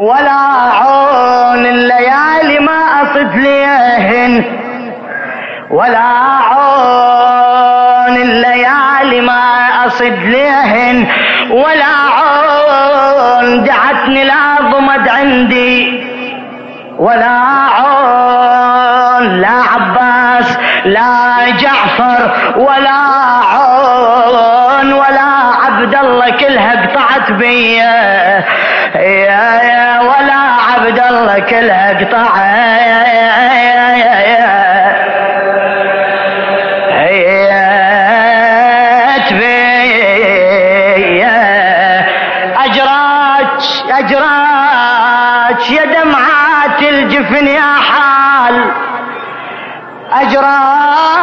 ولا عون الليالي ما أصد ليهن. ولا عون الليالي ما أصد ليهن. ولا عون دعتني لا ضمد عندي. ولا عون لا عباس لا جعفر. ولا عون ولا عبد الله كلها قطعت بيا كلها قطعت بيا. أجراك أجراك يا دمعات الجفن يا حال. أجراك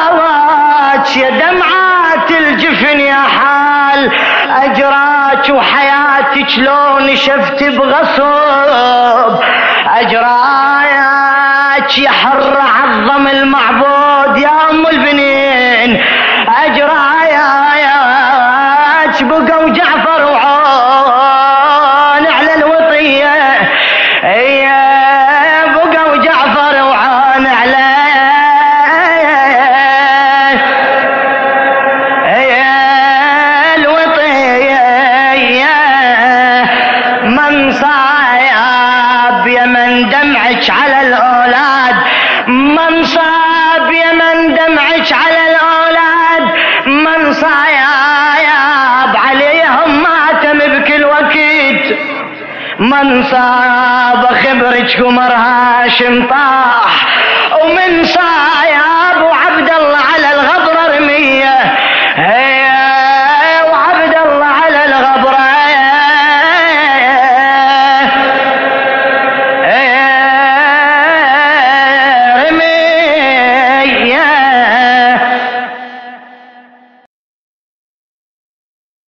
يا دمعات الجفن يا حال. أجراك وحياتك لون شفت بغصب. يا عظم المعبود. يا من دمعك على الأولاد من صاب يا من دمعك على الأولاد من صايب عليهم ماتم بكل وقت. من صاب خبرك قمر هاشم طاح ومن وعبد